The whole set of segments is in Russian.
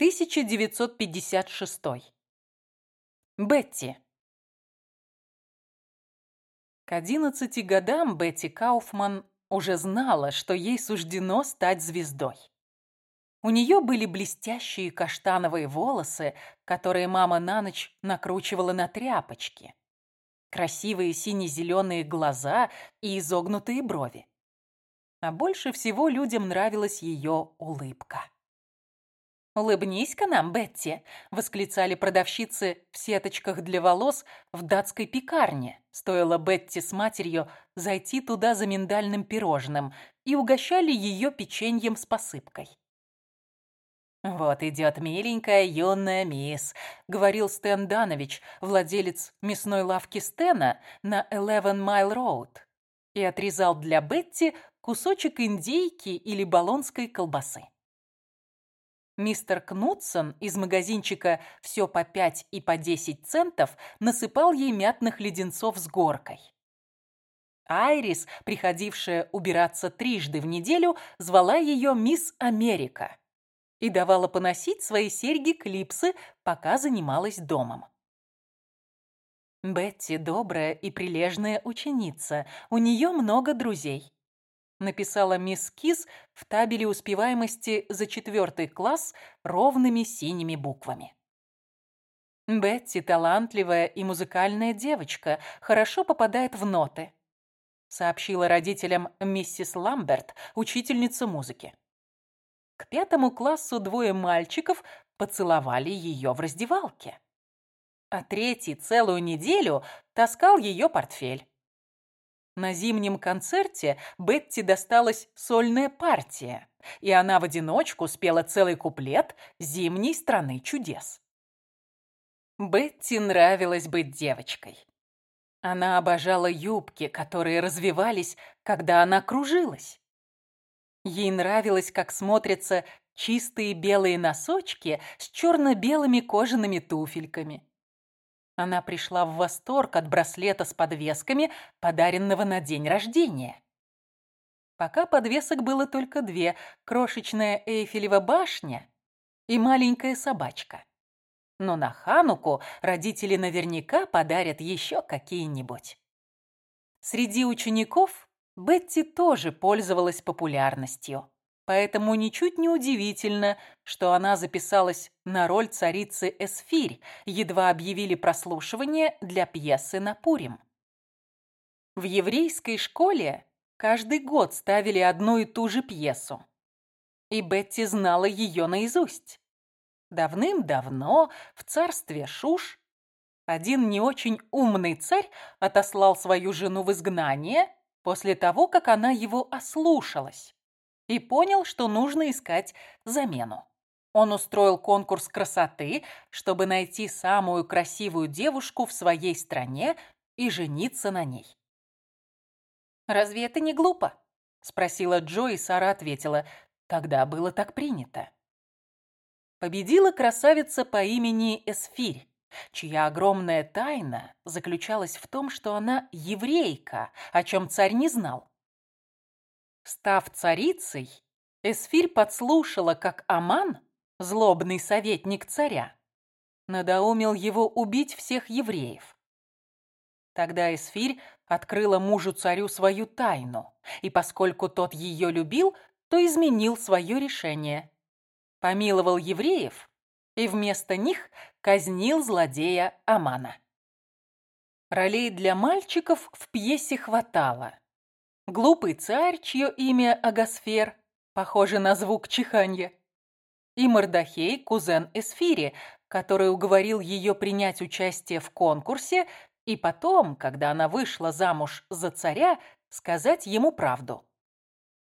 1956. Бетти. К 11 годам Бетти Кауфман уже знала, что ей суждено стать звездой. У нее были блестящие каштановые волосы, которые мама на ночь накручивала на тряпочки, красивые сине-зеленые глаза и изогнутые брови. А больше всего людям нравилась ее улыбка. «Улыбнись-ка нам, Бетти!» – восклицали продавщицы в сеточках для волос в датской пекарне. Стоило Бетти с матерью зайти туда за миндальным пирожным и угощали ее печеньем с посыпкой. «Вот идет миленькая юная мисс», — говорил Стэн Данович, владелец мясной лавки Стена на Eleven Mile Road, и отрезал для Бетти кусочек индейки или болонской колбасы. Мистер Кнутсон из магазинчика «Все по 5 и по 10 центов» насыпал ей мятных леденцов с горкой. Айрис, приходившая убираться трижды в неделю, звала ее «Мисс Америка» и давала поносить свои серьги-клипсы, пока занималась домом. Бетти добрая и прилежная ученица, у нее много друзей написала мисс Кис в табеле успеваемости за четвертый класс ровными синими буквами. Бетти талантливая и музыкальная девочка, хорошо попадает в ноты, сообщила родителям миссис Ламберт, учительница музыки. К пятому классу двое мальчиков поцеловали ее в раздевалке. А третий целую неделю таскал ее портфель. На зимнем концерте Бетти досталась сольная партия, и она в одиночку спела целый куплет «Зимней страны чудес». Бетти нравилось быть девочкой. Она обожала юбки, которые развивались, когда она кружилась. Ей нравилось, как смотрятся чистые белые носочки с черно-белыми кожаными туфельками. Она пришла в восторг от браслета с подвесками, подаренного на день рождения. Пока подвесок было только две – крошечная Эйфелева башня и маленькая собачка. Но на Хануку родители наверняка подарят еще какие-нибудь. Среди учеников Бетти тоже пользовалась популярностью. Поэтому ничуть не удивительно, что она записалась на роль царицы Эсфирь, едва объявили прослушивание для пьесы на Пурим. В еврейской школе каждый год ставили одну и ту же пьесу. И Бетти знала ее наизусть. Давным-давно в царстве Шуш один не очень умный царь отослал свою жену в изгнание после того, как она его ослушалась и понял, что нужно искать замену. Он устроил конкурс красоты, чтобы найти самую красивую девушку в своей стране и жениться на ней. «Разве это не глупо?» – спросила Джо, и Сара ответила. «Тогда было так принято». Победила красавица по имени Эсфирь, чья огромная тайна заключалась в том, что она еврейка, о чем царь не знал. Став царицей, Эсфирь подслушала, как Аман, злобный советник царя, надоумил его убить всех евреев. Тогда Эсфирь открыла мужу-царю свою тайну, и поскольку тот ее любил, то изменил свое решение. Помиловал евреев и вместо них казнил злодея Амана. Ролей для мальчиков в пьесе хватало. Глупый царь, чье имя Агасфер, похоже на звук чиханья. И Мордахей, кузен Эсфири, который уговорил ее принять участие в конкурсе и потом, когда она вышла замуж за царя, сказать ему правду.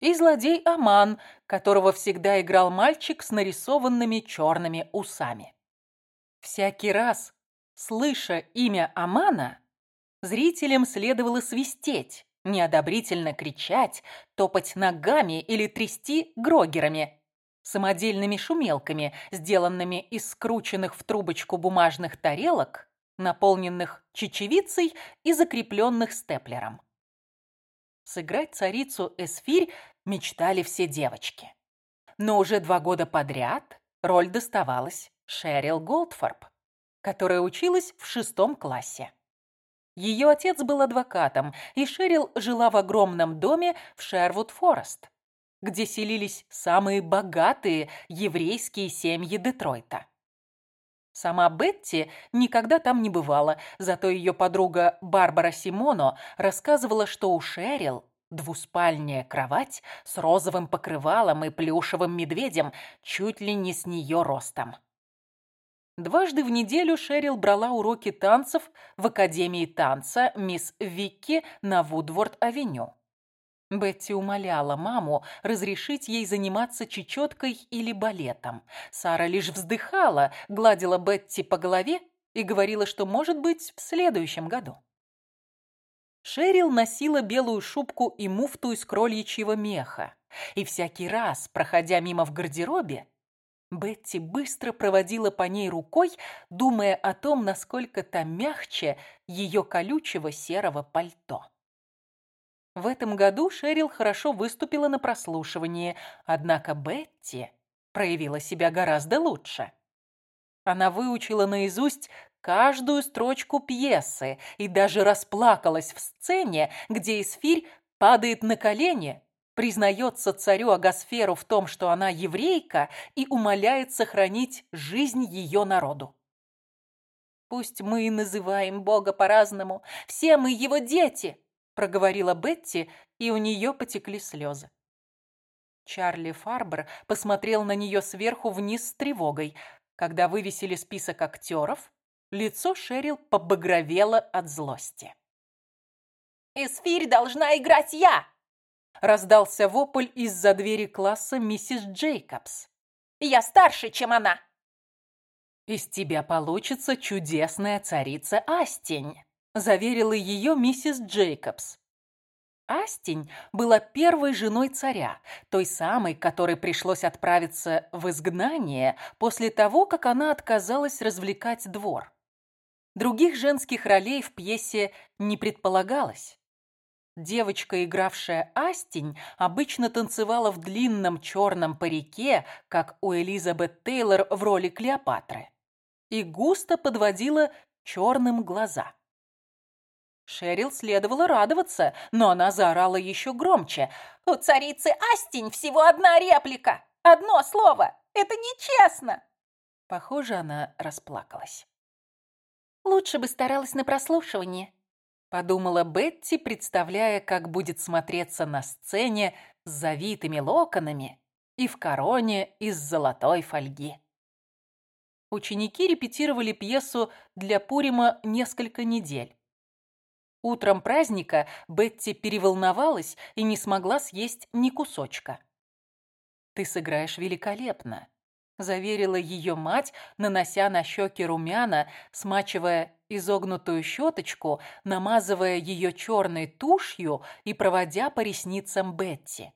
И злодей Аман, которого всегда играл мальчик с нарисованными черными усами. Всякий раз, слыша имя Амана, зрителям следовало свистеть, неодобрительно кричать, топать ногами или трясти грогерами, самодельными шумелками, сделанными из скрученных в трубочку бумажных тарелок, наполненных чечевицей и закрепленных степлером. Сыграть царицу Эсфирь мечтали все девочки. Но уже два года подряд роль доставалась Шерил Голдфорб, которая училась в шестом классе. Ее отец был адвокатом, и Шерил жила в огромном доме в Шервуд-Форест, где селились самые богатые еврейские семьи Детройта. Сама Бетти никогда там не бывала, зато ее подруга Барбара Симоно рассказывала, что у Шерил двуспальная кровать с розовым покрывалом и плюшевым медведем чуть ли не с нее ростом. Дважды в неделю Шерил брала уроки танцев в Академии танца мисс Викки на Вудворд-авеню. Бетти умоляла маму разрешить ей заниматься чечеткой или балетом. Сара лишь вздыхала, гладила Бетти по голове и говорила, что может быть в следующем году. Шерил носила белую шубку и муфту из кроличьего меха, и всякий раз, проходя мимо в гардеробе, Бетти быстро проводила по ней рукой, думая о том, насколько та мягче ее колючего серого пальто. В этом году Шерил хорошо выступила на прослушивании, однако Бетти проявила себя гораздо лучше. Она выучила наизусть каждую строчку пьесы и даже расплакалась в сцене, где Эсфирь падает на колени, признается царю Агасферу в том, что она еврейка, и умоляет сохранить жизнь ее народу. «Пусть мы и называем Бога по-разному, все мы его дети», проговорила Бетти, и у нее потекли слезы. Чарли Фарбер посмотрел на нее сверху вниз с тревогой. Когда вывесили список актеров, лицо Шерил побагровело от злости. «Эсфирь должна играть я!» Раздался вопль из-за двери класса миссис Джейкобс. «Я старше, чем она!» «Из тебя получится чудесная царица Астень!» заверила ее миссис Джейкобс. Астень была первой женой царя, той самой, которой пришлось отправиться в изгнание после того, как она отказалась развлекать двор. Других женских ролей в пьесе не предполагалось. Девочка, игравшая Астень, обычно танцевала в длинном черном парике, как у Элизабет Тейлор в роли Клеопатры, и густо подводила черным глаза. Шерил следовало радоваться, но она заорала еще громче. «У царицы Астень всего одна реплика! Одно слово! Это нечестно!» Похоже, она расплакалась. «Лучше бы старалась на прослушивание», — подумала Бетти, представляя, как будет смотреться на сцене с завитыми локонами и в короне из золотой фольги. Ученики репетировали пьесу для Пурима несколько недель. Утром праздника Бетти переволновалась и не смогла съесть ни кусочка. «Ты сыграешь великолепно», – заверила ее мать, нанося на щеки румяна, смачивая изогнутую щеточку, намазывая ее черной тушью и проводя по ресницам Бетти.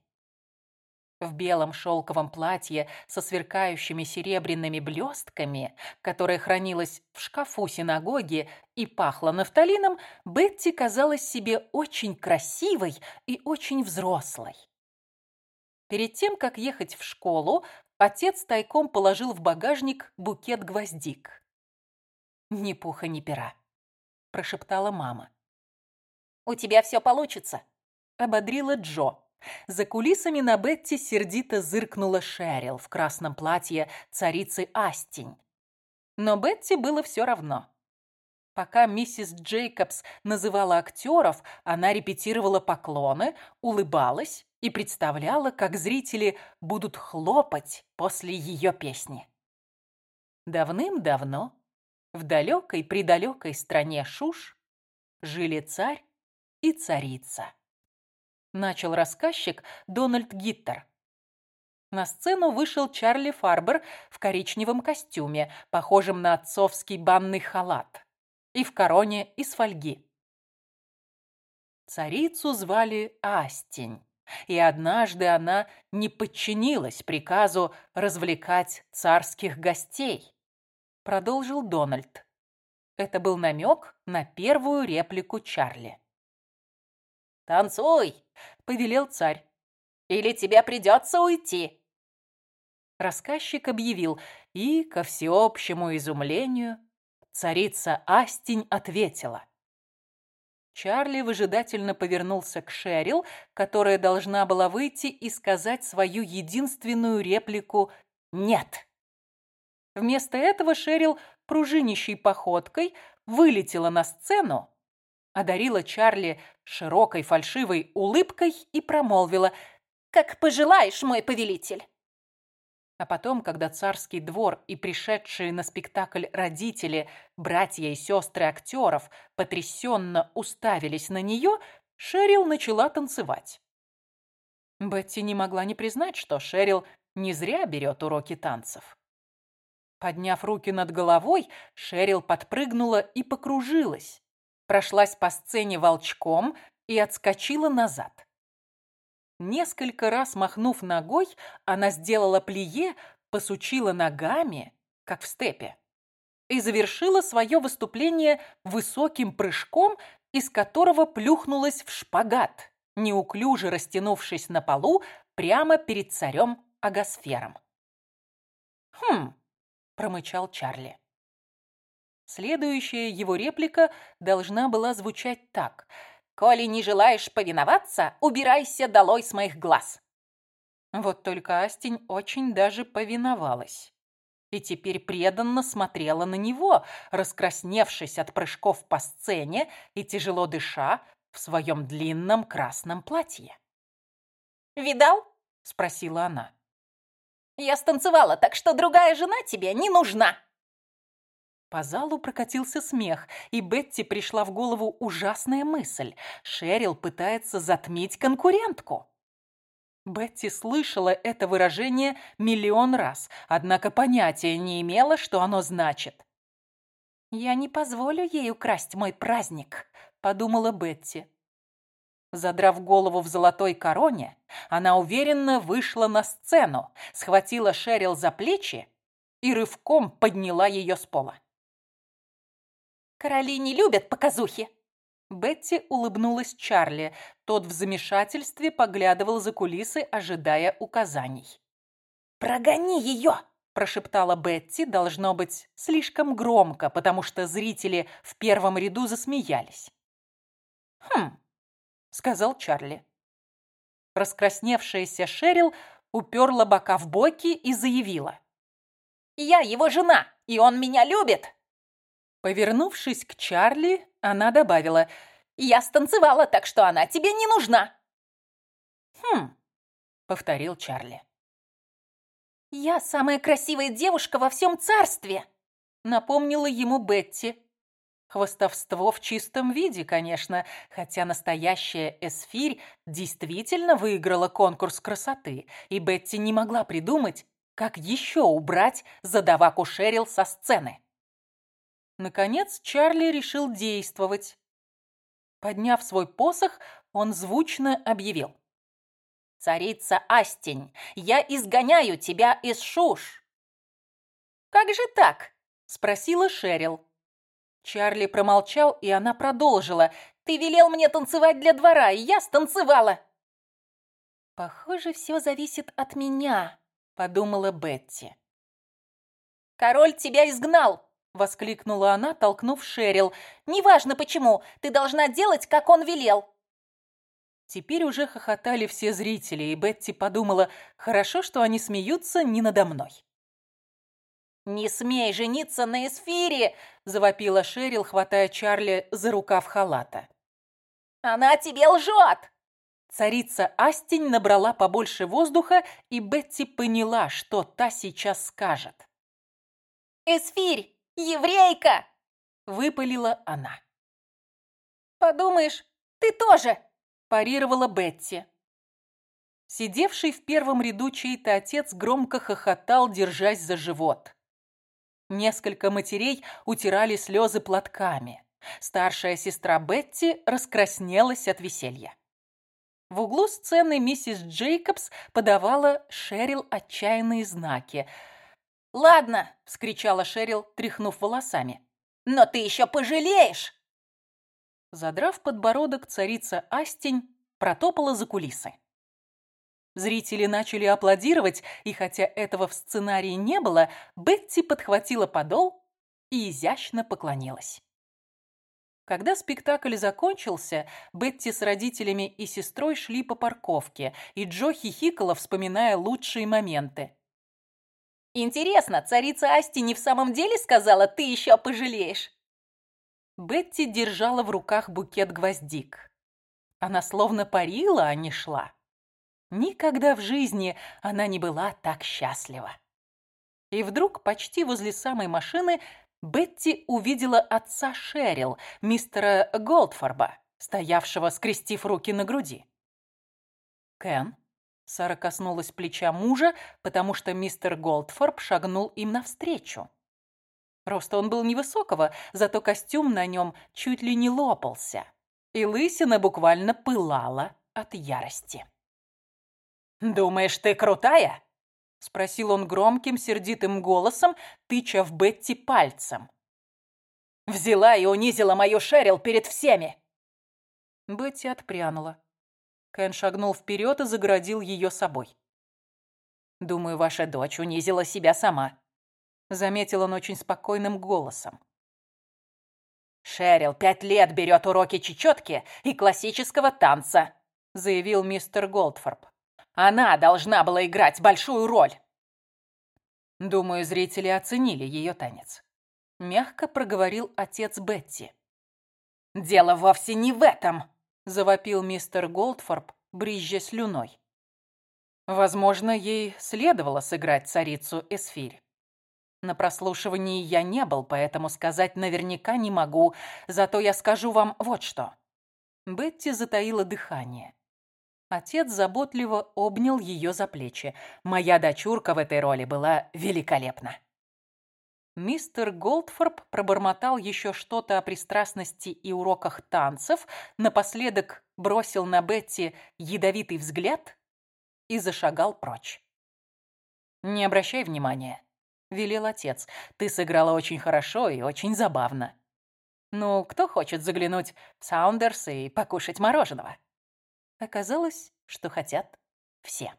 В белом шелковом платье со сверкающими серебряными блестками, которое хранилось в шкафу синагоги и пахло нафталином, Бетти казалась себе очень красивой и очень взрослой. Перед тем, как ехать в школу, отец тайком положил в багажник букет гвоздик. «Ни пуха, ни пера», – прошептала мама. «У тебя все получится», – ободрила Джо. За кулисами на Бетти сердито зыркнула Шерил в красном платье царицы Астень. Но Бетти было все равно. Пока миссис Джейкобс называла актеров, она репетировала поклоны, улыбалась и представляла, как зрители будут хлопать после ее песни. Давным-давно в далекой-предалекой стране Шуш жили царь и царица начал рассказчик Дональд Гиттер. На сцену вышел Чарли Фарбер в коричневом костюме, похожем на отцовский банный халат, и в короне из фольги. Царицу звали Астень, и однажды она не подчинилась приказу развлекать царских гостей, продолжил Дональд. Это был намек на первую реплику Чарли. «Танцуй!» — повелел царь. «Или тебе придется уйти!» рассказчик объявил, и, ко всеобщему изумлению, царица Астень ответила. Чарли выжидательно повернулся к Шерил, которая должна была выйти и сказать свою единственную реплику «Нет». Вместо этого Шерил пружинищей походкой вылетела на сцену, одарила Чарли широкой фальшивой улыбкой и промолвила «Как пожелаешь, мой повелитель». А потом, когда царский двор и пришедшие на спектакль родители, братья и сестры актеров потрясенно уставились на нее, Шерил начала танцевать. Бетти не могла не признать, что Шерил не зря берет уроки танцев. Подняв руки над головой, Шерил подпрыгнула и покружилась, прошлась по сцене волчком и отскочила назад. Несколько раз махнув ногой, она сделала плие, посучила ногами, как в степе, и завершила свое выступление высоким прыжком, из которого плюхнулась в шпагат, неуклюже растянувшись на полу прямо перед царем Агасфером. «Хм», — промычал Чарли. Следующая его реплика должна была звучать так. «Коли не желаешь повиноваться, убирайся долой с моих глаз». Вот только Астень очень даже повиновалась. И теперь преданно смотрела на него, раскрасневшись от прыжков по сцене и тяжело дыша в своем длинном красном платье. «Видал?» — спросила она. Я станцевала, так что другая жена тебе не нужна!» По залу прокатился смех, и Бетти пришла в голову ужасная мысль. Шерил пытается затмить конкурентку. Бетти слышала это выражение миллион раз, однако понятия не имела, что оно значит. «Я не позволю ей украсть мой праздник», — подумала Бетти. Задрав голову в золотой короне, она уверенно вышла на сцену, схватила Шерил за плечи и рывком подняла ее с пола. «Короли не любят показухи!» Бетти улыбнулась Чарли. Тот в замешательстве поглядывал за кулисы, ожидая указаний. «Прогони ее!» – прошептала Бетти, должно быть, слишком громко, потому что зрители в первом ряду засмеялись. «Хм, сказал Чарли. Раскрасневшаяся Шерил уперла бока в боки и заявила. «Я его жена, и он меня любит!» Повернувшись к Чарли, она добавила. «Я станцевала, так что она тебе не нужна!» «Хм», — повторил Чарли. «Я самая красивая девушка во всем царстве!» Напомнила ему Бетти. Хвостовство в чистом виде, конечно, хотя настоящая Эсфирь действительно выиграла конкурс красоты, и Бетти не могла придумать, как еще убрать задаваку Шерил со сцены. Наконец Чарли решил действовать. Подняв свой посох, он звучно объявил. «Царица Астень, я изгоняю тебя из Шуш!» «Как же так?» – спросила Шерил. Чарли промолчал, и она продолжила. «Ты велел мне танцевать для двора, и я станцевала!» «Похоже, все зависит от меня», — подумала Бетти. «Король тебя изгнал!» — воскликнула она, толкнув Шерил. «Неважно почему, ты должна делать, как он велел!» Теперь уже хохотали все зрители, и Бетти подумала, хорошо, что они смеются не надо мной. «Не смей жениться на Эсфире!» – завопила Шерил, хватая Чарли за рукав халата. «Она тебе лжет!» Царица Астень набрала побольше воздуха, и Бетти поняла, что та сейчас скажет. «Эсфирь, еврейка!» – выпалила она. «Подумаешь, ты тоже!» – парировала Бетти. Сидевший в первом ряду чей-то отец громко хохотал, держась за живот. Несколько матерей утирали слезы платками. Старшая сестра Бетти раскраснелась от веселья. В углу сцены миссис Джейкобс подавала Шерил отчаянные знаки. «Ладно!» — вскричала Шерил, тряхнув волосами. «Но ты еще пожалеешь!» Задрав подбородок, царица Астень протопала за кулисы. Зрители начали аплодировать, и хотя этого в сценарии не было, Бетти подхватила подол и изящно поклонилась. Когда спектакль закончился, Бетти с родителями и сестрой шли по парковке, и Джо хихикала, вспоминая лучшие моменты. «Интересно, царица Асти не в самом деле сказала, ты еще пожалеешь?» Бетти держала в руках букет гвоздик. Она словно парила, а не шла. Никогда в жизни она не была так счастлива. И вдруг, почти возле самой машины, Бетти увидела отца Шерил, мистера Голдфорба, стоявшего, скрестив руки на груди. «Кен?» Сара коснулась плеча мужа, потому что мистер Голдфорб шагнул им навстречу. Роста он был невысокого, зато костюм на нем чуть ли не лопался, и лысина буквально пылала от ярости. «Думаешь, ты крутая?» — спросил он громким, сердитым голосом, тыча в Бетти пальцем. «Взяла и унизила мою Шерил перед всеми!» Бетти отпрянула. Кен шагнул вперед и загородил ее собой. «Думаю, ваша дочь унизила себя сама», — заметил он очень спокойным голосом. «Шерил пять лет берет уроки чечетки и классического танца», — заявил мистер Голдфорб. Она должна была играть большую роль. Думаю, зрители оценили ее танец. Мягко проговорил отец Бетти. «Дело вовсе не в этом!» – завопил мистер Голдфорб, брызжа слюной. Возможно, ей следовало сыграть царицу Эсфирь. На прослушивании я не был, поэтому сказать наверняка не могу, зато я скажу вам вот что. Бетти затаила дыхание. Отец заботливо обнял ее за плечи. Моя дочурка в этой роли была великолепна. Мистер Голдфорб пробормотал еще что-то о пристрастности и уроках танцев, напоследок бросил на Бетти ядовитый взгляд и зашагал прочь. «Не обращай внимания», — велел отец. «Ты сыграла очень хорошо и очень забавно. Ну, кто хочет заглянуть в Саундерс и покушать мороженого?» Оказалось, что хотят все.